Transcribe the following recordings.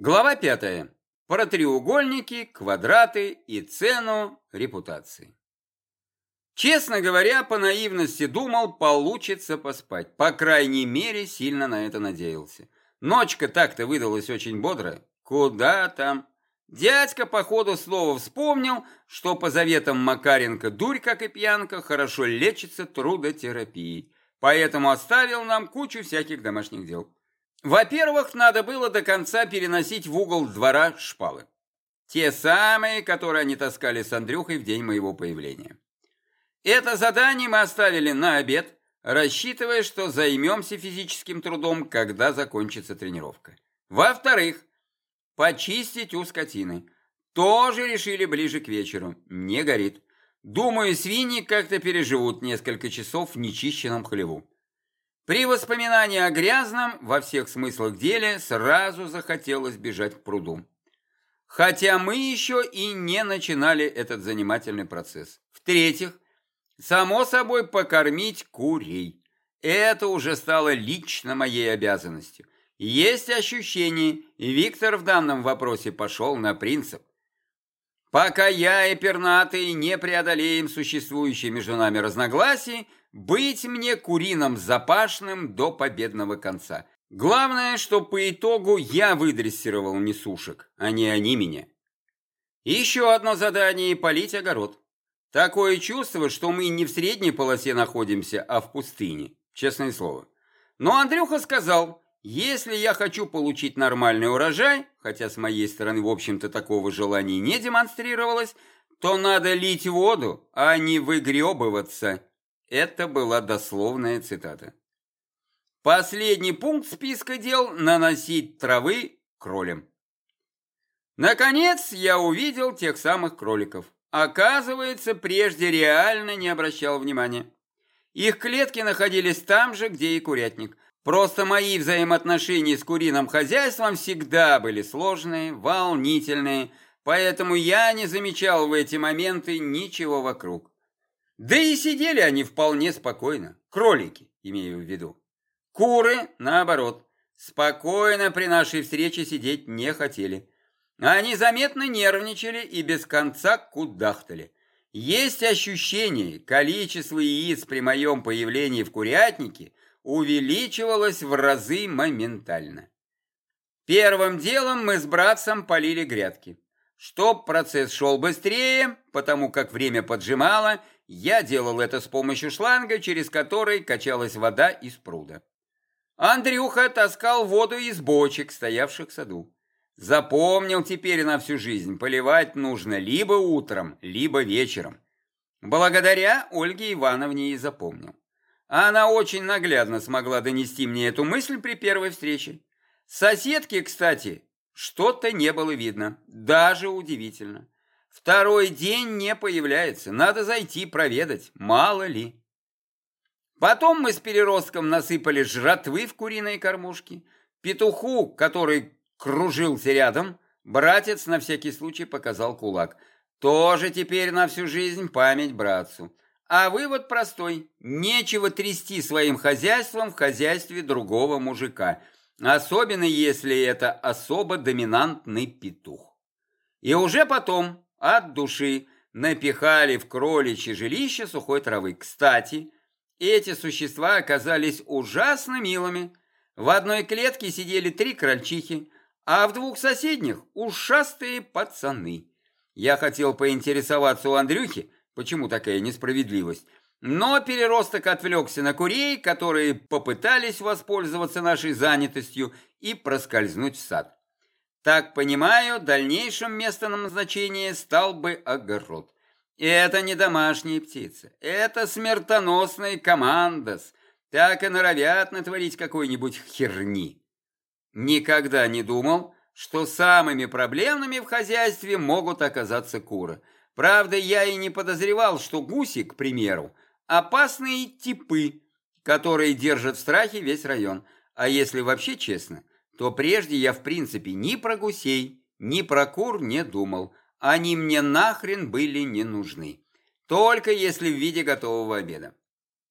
Глава пятая. Про треугольники, квадраты и цену репутации. Честно говоря, по наивности думал, получится поспать. По крайней мере, сильно на это надеялся. Ночка так-то выдалась очень бодрая. Куда там? Дядька по ходу слова вспомнил, что по заветам Макаренко дурь, как и пьянка, хорошо лечится трудотерапией. Поэтому оставил нам кучу всяких домашних дел. Во-первых, надо было до конца переносить в угол двора шпалы. Те самые, которые они таскали с Андрюхой в день моего появления. Это задание мы оставили на обед, рассчитывая, что займемся физическим трудом, когда закончится тренировка. Во-вторых, почистить у скотины. Тоже решили ближе к вечеру. Не горит. Думаю, свиньи как-то переживут несколько часов в нечищенном хлеву. При воспоминании о грязном, во всех смыслах деле, сразу захотелось бежать к пруду. Хотя мы еще и не начинали этот занимательный процесс. В-третьих, само собой покормить курей. Это уже стало лично моей обязанностью. Есть ощущение, Виктор в данном вопросе пошел на принцип. Пока я и пернатый не преодолеем существующие между нами разногласий, быть мне куриным запашным до победного конца. Главное, что по итогу я выдрессировал несушек, а не они меня. Еще одно задание – полить огород. Такое чувство, что мы не в средней полосе находимся, а в пустыне, честное слово. Но Андрюха сказал, если я хочу получить нормальный урожай, хотя с моей стороны, в общем-то, такого желания не демонстрировалось, то надо лить воду, а не выгребываться. Это была дословная цитата. Последний пункт списка дел – наносить травы кролям. Наконец я увидел тех самых кроликов. Оказывается, прежде реально не обращал внимания. Их клетки находились там же, где и курятник – Просто мои взаимоотношения с куриным хозяйством всегда были сложные, волнительные, поэтому я не замечал в эти моменты ничего вокруг. Да и сидели они вполне спокойно, кролики, имею в виду. Куры, наоборот, спокойно при нашей встрече сидеть не хотели. Они заметно нервничали и без конца кудахтали. Есть ощущение, количество яиц при моем появлении в курятнике увеличивалось в разы моментально. Первым делом мы с братцем полили грядки. Чтоб процесс шел быстрее, потому как время поджимало, я делал это с помощью шланга, через который качалась вода из пруда. Андрюха таскал воду из бочек, стоявших в саду. Запомнил теперь на всю жизнь, поливать нужно либо утром, либо вечером. Благодаря Ольге Ивановне и запомнил. Она очень наглядно смогла донести мне эту мысль при первой встрече. Соседки, кстати, что-то не было видно, даже удивительно. Второй день не появляется, надо зайти проведать, мало ли. Потом мы с переростком насыпали жратвы в куриные кормушки. Петуху, который кружился рядом, братец на всякий случай показал кулак. Тоже теперь на всю жизнь память братцу. А вывод простой. Нечего трясти своим хозяйством в хозяйстве другого мужика. Особенно если это особо доминантный петух. И уже потом, от души, напихали в кроличье жилище сухой травы. Кстати, эти существа оказались ужасно милыми. В одной клетке сидели три крольчихи, а в двух соседних ушастые пацаны. Я хотел поинтересоваться у Андрюхи, Почему такая несправедливость? Но переросток отвлекся на курей, которые попытались воспользоваться нашей занятостью и проскользнуть в сад. Так понимаю, дальнейшим местом назначения стал бы огород. Это не домашние птицы, это смертоносный командос. Так и норовят натворить какой-нибудь херни. Никогда не думал, что самыми проблемными в хозяйстве могут оказаться куры – Правда, я и не подозревал, что гуси, к примеру, опасные типы, которые держат в страхе весь район. А если вообще честно, то прежде я в принципе ни про гусей, ни про кур не думал. Они мне нахрен были не нужны. Только если в виде готового обеда.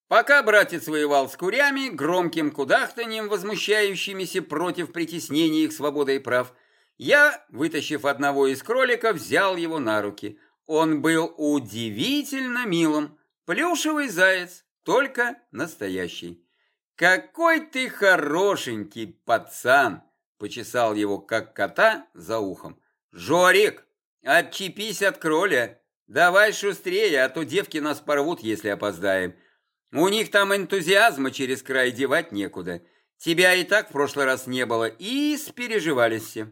Пока братец воевал с курями, громким кудахтанием, возмущающимися против притеснения их свободы и прав, Я, вытащив одного из кроликов, взял его на руки. Он был удивительно милым. Плюшевый заяц, только настоящий. «Какой ты хорошенький пацан!» Почесал его, как кота, за ухом. «Жорик, отчепись от кроля! Давай шустрее, а то девки нас порвут, если опоздаем. У них там энтузиазма через край девать некуда. Тебя и так в прошлый раз не было, и спереживались все».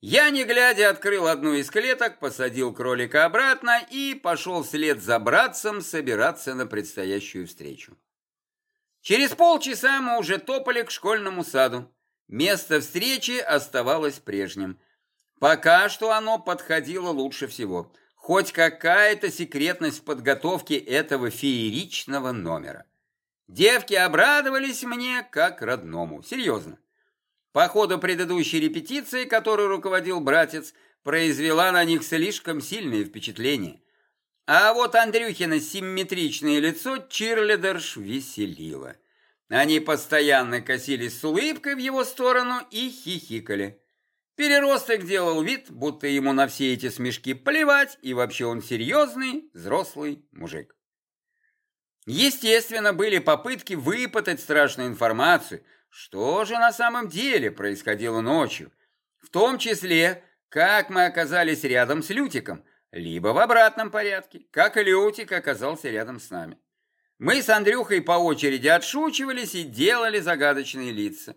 Я, не глядя, открыл одну из клеток, посадил кролика обратно и пошел вслед за братцем собираться на предстоящую встречу. Через полчаса мы уже топали к школьному саду. Место встречи оставалось прежним. Пока что оно подходило лучше всего. Хоть какая-то секретность в подготовке этого фееричного номера. Девки обрадовались мне как родному. Серьезно. По ходу предыдущей репетиции, которой руководил братец, произвела на них слишком сильное впечатление. А вот Андрюхина симметричное лицо чирлидерш веселило. Они постоянно косились с улыбкой в его сторону и хихикали. Переросток делал вид, будто ему на все эти смешки плевать, и вообще он серьезный, взрослый мужик. Естественно, были попытки выпытать страшную информацию – что же на самом деле происходило ночью? В том числе, как мы оказались рядом с Лютиком, либо в обратном порядке, как Лютик оказался рядом с нами. Мы с Андрюхой по очереди отшучивались и делали загадочные лица.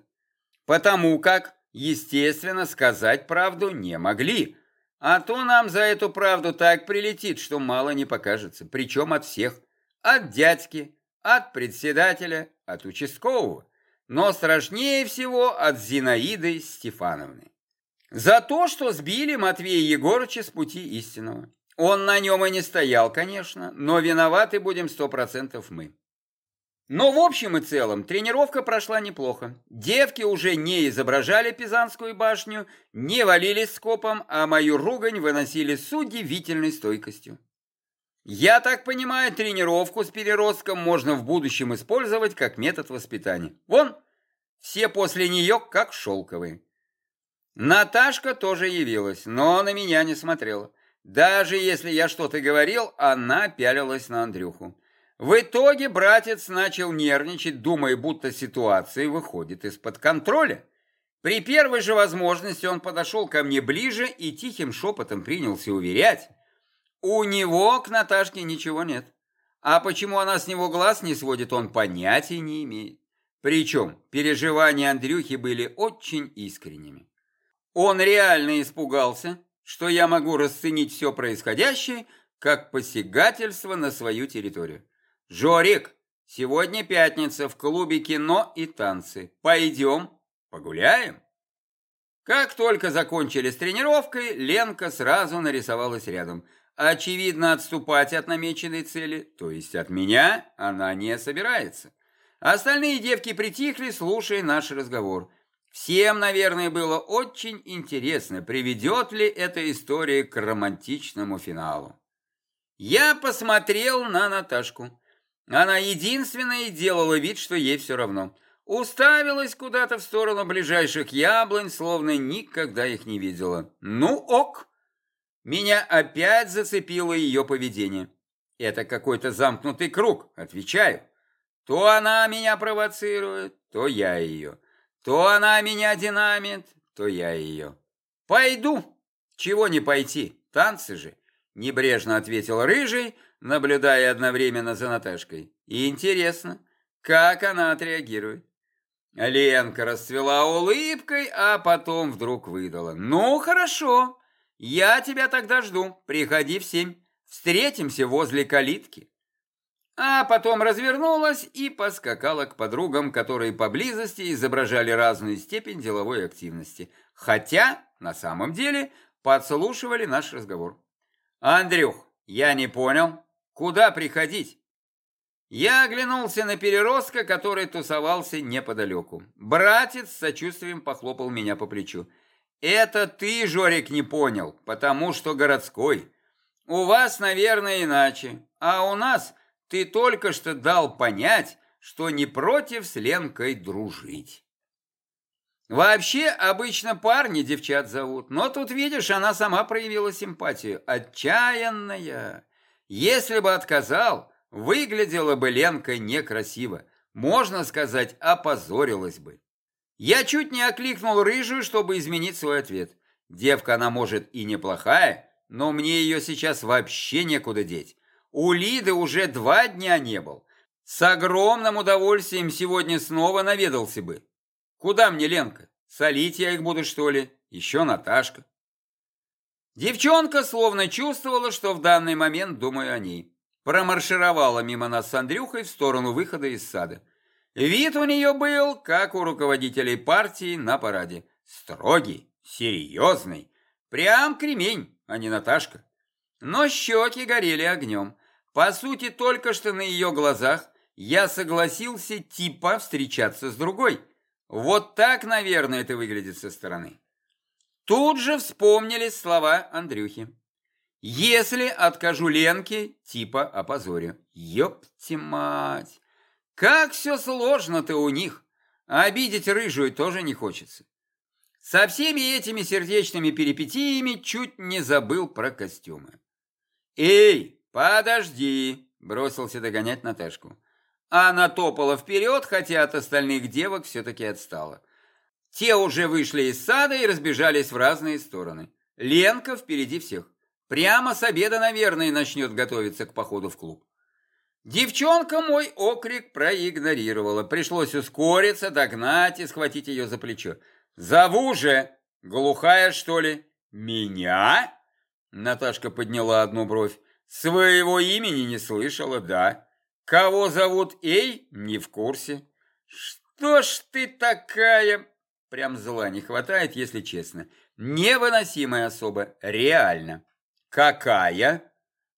Потому как, естественно, сказать правду не могли. А то нам за эту правду так прилетит, что мало не покажется. Причем от всех. От дядьки, от председателя, от участкового но страшнее всего от Зинаиды Стефановны. За то, что сбили Матвея Егорыча с пути истинного. Он на нем и не стоял, конечно, но виноваты будем сто процентов мы. Но в общем и целом тренировка прошла неплохо. Девки уже не изображали Пизанскую башню, не валились скопом, а мою ругань выносили с удивительной стойкостью. Я так понимаю, тренировку с переростком можно в будущем использовать как метод воспитания. Вон, все после нее как шелковые. Наташка тоже явилась, но на меня не смотрела. Даже если я что-то говорил, она пялилась на Андрюху. В итоге братец начал нервничать, думая, будто ситуация выходит из-под контроля. При первой же возможности он подошел ко мне ближе и тихим шепотом принялся уверять, у него к Наташке ничего нет. А почему она с него глаз не сводит, он понятия не имеет. Причем переживания Андрюхи были очень искренними. Он реально испугался, что я могу расценить все происходящее как посягательство на свою территорию. «Жорик, сегодня пятница, в клубе кино и танцы. Пойдем, погуляем?» Как только закончили с тренировкой, Ленка сразу нарисовалась рядом – Очевидно, отступать от намеченной цели, то есть от меня, она не собирается. Остальные девки притихли, слушая наш разговор. Всем, наверное, было очень интересно, приведет ли эта история к романтичному финалу. Я посмотрел на Наташку. Она единственная делала вид, что ей все равно. Уставилась куда-то в сторону ближайших яблонь, словно никогда их не видела. Ну ок. Меня опять зацепило ее поведение. Это какой-то замкнутый круг, отвечаю. То она меня провоцирует, то я ее. То она меня динамит, то я ее. Пойду. Чего не пойти? Танцы же. Небрежно ответил Рыжий, наблюдая одновременно за Наташкой. И интересно, как она отреагирует. Ленка расцвела улыбкой, а потом вдруг выдала. «Ну, хорошо, я тебя тогда жду. Приходи в семь. Встретимся возле калитки. А потом развернулась и поскакала к подругам, которые поблизости изображали разную степень деловой активности. Хотя, на самом деле, подслушивали наш разговор. «Андрюх, я не понял, куда приходить?» Я оглянулся на переростка, который тусовался неподалеку. Братец с сочувствием похлопал меня по плечу. Это ты, Жорик, не понял, потому что городской. У вас, наверное, иначе, а у нас ты только что дал понять, что не против с Ленкой дружить. Вообще, обычно парни девчат зовут, но тут, видишь, она сама проявила симпатию. Отчаянная. Если бы отказал, выглядела бы Ленка некрасиво. Можно сказать, опозорилась бы. Я чуть не окликнул рыжую, чтобы изменить свой ответ. Девка она может и неплохая, но мне ее сейчас вообще некуда деть. У Лиды уже два дня не был. С огромным удовольствием сегодня снова наведался бы. Куда мне, Ленка? Солить я их буду, что ли? Еще Наташка. Девчонка словно чувствовала, что в данный момент думаю о ней. Промаршировала мимо нас с Андрюхой в сторону выхода из сада. Вид у нее был, как у руководителей партии на параде. Строгий, серьезный. Прям кремень, а не Наташка. Но щеки горели огнем. По сути, только что на ее глазах я согласился типа встречаться с другой. Вот так, наверное, это выглядит со стороны. Тут же вспомнились слова Андрюхи. Если откажу Ленке, типа опозорю. Ёпти мать! Как все сложно-то у них. Обидеть рыжую тоже не хочется. Со всеми этими сердечными перипетиями чуть не забыл про костюмы. «Эй, подожди!» – бросился догонять Наташку. Она топала вперед, хотя от остальных девок все-таки отстала. Те уже вышли из сада и разбежались в разные стороны. Ленка впереди всех. Прямо с обеда, наверное, начнет готовиться к походу в клуб. Девчонка мой окрик проигнорировала. Пришлось ускориться, догнать и схватить ее за плечо. «Зову же! Глухая, что ли?» «Меня?» Наташка подняла одну бровь. «Своего имени не слышала, да. Кого зовут Эй, не в курсе. Что ж ты такая? Прям зла не хватает, если честно. Невыносимая особа, реально. Какая?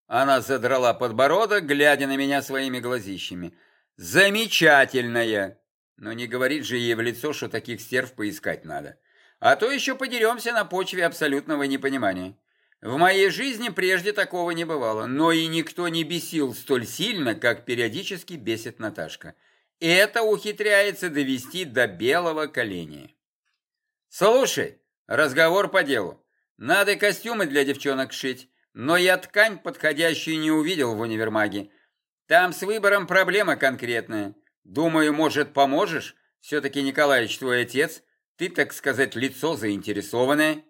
Она задрала подбородок, глядя на меня своими глазищами. Замечательная. Но не говорит же ей в лицо, что таких стерв поискать надо. А то еще подеремся на почве абсолютного непонимания. В моей жизни прежде такого не бывало, но и никто не бесил столь сильно, как периодически бесит Наташка. Это ухитряется довести до белого коленя. Слушай, разговор по делу. Надо костюмы для девчонок шить, но я ткань подходящую не увидел в универмаге. Там с выбором проблема конкретная. Думаю, может, поможешь? Все-таки Николаевич твой отец, ты, так сказать, лицо заинтересованное.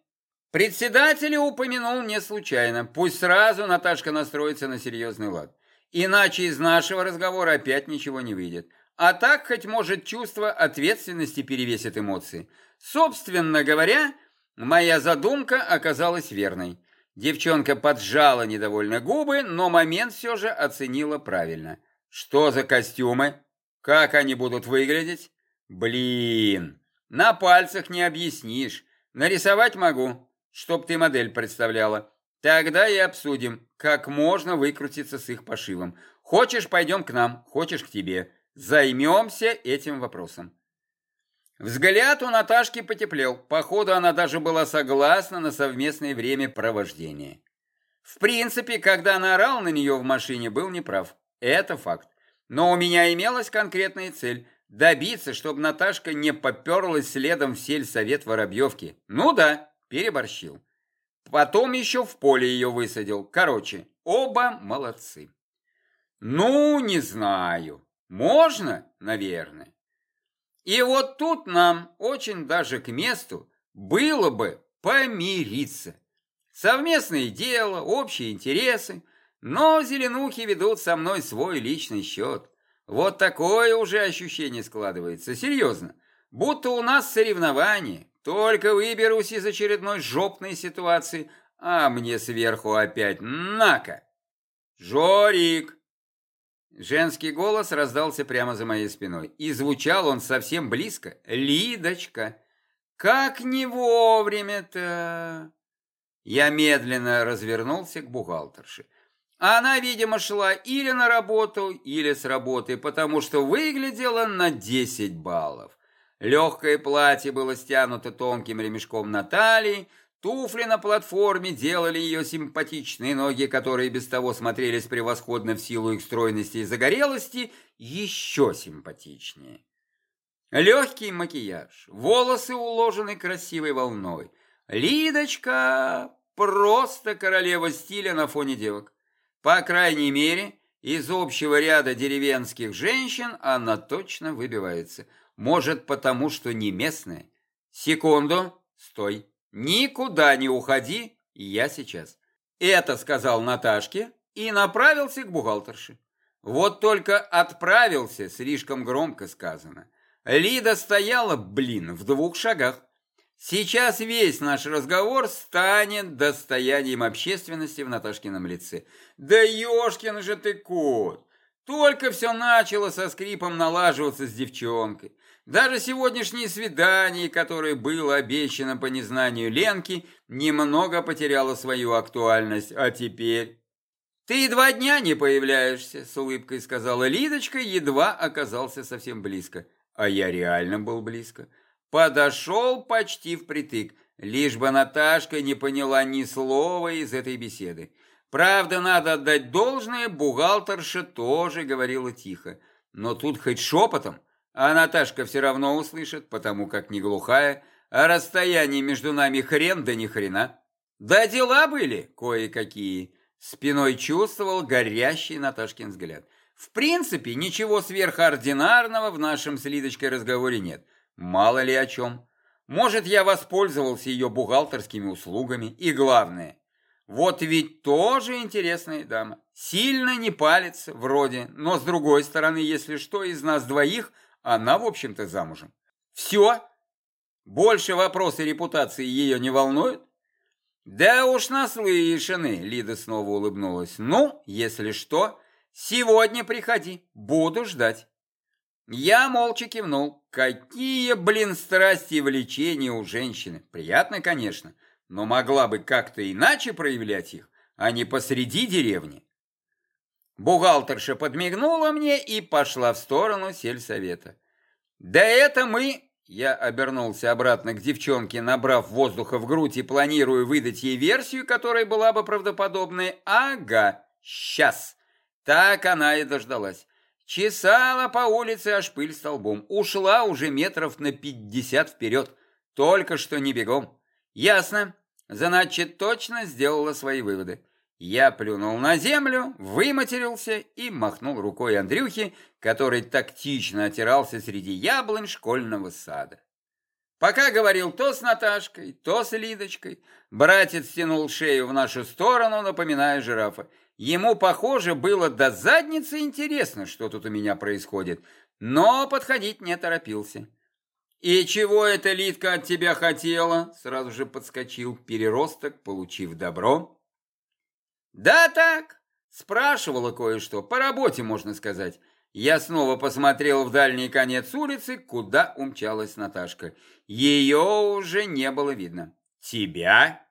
Председателя упомянул не случайно. Пусть сразу Наташка настроится на серьезный лад. Иначе из нашего разговора опять ничего не выйдет. А так хоть может чувство ответственности перевесит эмоции. Собственно говоря, моя задумка оказалась верной. Девчонка поджала недовольно губы, но момент все же оценила правильно. Что за костюмы? Как они будут выглядеть? Блин, на пальцах не объяснишь. Нарисовать могу, чтоб ты модель представляла. Тогда и обсудим, как можно выкрутиться с их пошивом. Хочешь, пойдем к нам, хочешь, к тебе. Займемся этим вопросом. Взгляд у Наташки потеплел. Походу, она даже была согласна на совместное время провождения. В принципе, когда она орал на нее в машине, был неправ. Это факт. Но у меня имелась конкретная цель – добиться, чтобы Наташка не поперлась следом в сельсовет Воробьевки. Ну да, переборщил. Потом еще в поле ее высадил. Короче, оба молодцы. Ну, не знаю. Можно, наверное. И вот тут нам очень даже к месту было бы помириться. Совместное дело, общие интересы, но зеленухи ведут со мной свой личный счет. Вот такое уже ощущение складывается, серьезно. Будто у нас соревнование, только выберусь из очередной жопной ситуации, а мне сверху опять нака. Жорик! Женский голос раздался прямо за моей спиной, и звучал он совсем близко. Лидочка! Как не вовремя-то! Я медленно развернулся к бухгалтерше. Она, видимо, шла или на работу, или с работы, потому что выглядела на 10 баллов. Легкое платье было стянуто тонким ремешком на талии, туфли на платформе делали ее симпатичные ноги, которые без того смотрелись превосходно в силу их стройности и загорелости, еще симпатичнее. Легкий макияж, волосы уложены красивой волной. Лидочка просто королева стиля на фоне девок. По крайней мере, из общего ряда деревенских женщин она точно выбивается. Может, потому что не местная. Секунду, стой. Никуда не уходи, я сейчас. Это сказал Наташке и направился к бухгалтерше. Вот только отправился, слишком громко сказано. Лида стояла, блин, в двух шагах. Сейчас весь наш разговор станет достоянием общественности в Наташкином лице. Да ёшкин же ты кот! Только все начало со скрипом налаживаться с девчонкой. Даже сегодняшнее свидание, которое было обещано по незнанию Ленки, немного потеряло свою актуальность. А теперь... «Ты два дня не появляешься», — с улыбкой сказала Лидочка, едва оказался совсем близко. А я реально был близко. Подошел почти впритык, лишь бы Наташка не поняла ни слова из этой беседы. Правда, надо отдать должное, бухгалтерша тоже говорила тихо. Но тут хоть шепотом, а Наташка все равно услышит, потому как не глухая, а расстояние между нами хрен да ни хрена. Да дела были кое-какие. Спиной чувствовал горящий Наташкин взгляд. В принципе, ничего сверхординарного в нашем с Лидочкой разговоре нет. Мало ли о чем. Может, я воспользовался ее бухгалтерскими услугами. И главное, вот ведь тоже интересная дама. Сильно не палится, вроде, но с другой стороны, если что, из нас двоих, она, в общем-то, замужем. Все? Больше вопросы репутации ее не волнуют? Да уж наслышаны, Лида снова улыбнулась. Ну, если что, сегодня приходи, буду ждать. Я молча кивнул. Какие, блин, страсти и влечения у женщины. Приятно, конечно, но могла бы как-то иначе проявлять их, а не посреди деревни. Бухгалтерша подмигнула мне и пошла в сторону сельсовета. Да это мы... Я обернулся обратно к девчонке, набрав воздуха в грудь и планирую выдать ей версию, которая была бы правдоподобной. Ага, сейчас. Так она и дождалась. Чесала по улице аж пыль столбом. Ушла уже метров на пятьдесят вперед. Только что не бегом. Ясно. Значит, точно сделала свои выводы. Я плюнул на землю, выматерился и махнул рукой Андрюхе, который тактично отирался среди яблонь школьного сада. Пока говорил то с Наташкой, то с Лидочкой, братец стянул шею в нашу сторону, напоминая жирафа. Ему, похоже, было до задницы интересно, что тут у меня происходит, но подходить не торопился. «И чего эта Литка от тебя хотела?» Сразу же подскочил переросток, получив добро. «Да так, спрашивала кое-что, по работе, можно сказать». Я снова посмотрел в дальний конец улицы, куда умчалась Наташка. Ее уже не было видно. «Тебя?»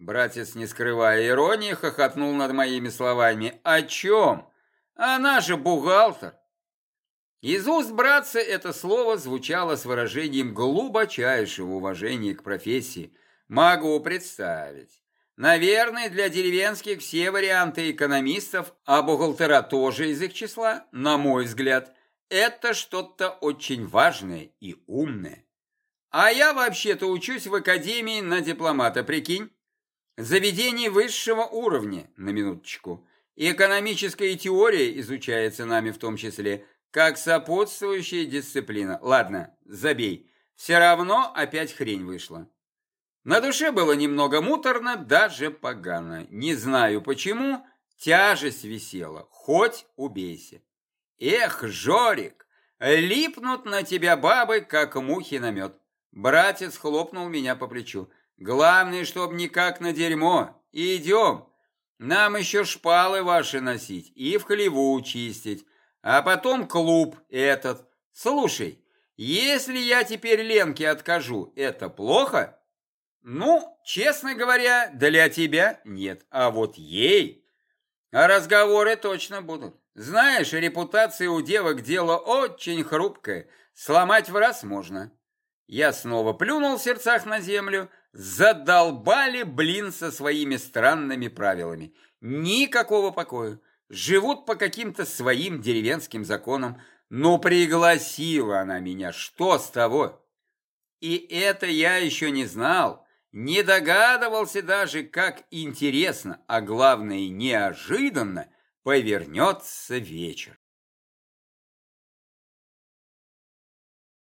Братец, не скрывая иронии, хохотнул над моими словами. «О чем? Она же бухгалтер!» Из уст братца это слово звучало с выражением глубочайшего уважения к профессии. Могу представить. Наверное, для деревенских все варианты экономистов, а бухгалтера тоже из их числа, на мой взгляд, это что-то очень важное и умное. А я вообще-то учусь в академии на дипломата, прикинь? Заведение высшего уровня, на минуточку. И экономическая теория изучается нами в том числе, как сопутствующая дисциплина. Ладно, забей. Все равно опять хрень вышла. На душе было немного муторно, даже погано. Не знаю почему, тяжесть висела. Хоть убейся. Эх, Жорик, липнут на тебя бабы, как мухи на мед. Братец хлопнул меня по плечу. Главное, чтоб никак на дерьмо. Идем. Нам еще шпалы ваши носить и в хлеву чистить. А потом клуб этот. Слушай, если я теперь Ленке откажу, это плохо? Ну, честно говоря, для тебя нет. А вот ей... А разговоры точно будут. Знаешь, репутация у девок дело очень хрупкое. Сломать в раз можно. Я снова плюнул в сердцах на землю, Задолбали, блин, со своими странными правилами. Никакого покоя. Живут по каким-то своим деревенским законам. Ну, пригласила она меня, что с того? И это я еще не знал, не догадывался даже, как интересно, а главное, неожиданно повернется вечер.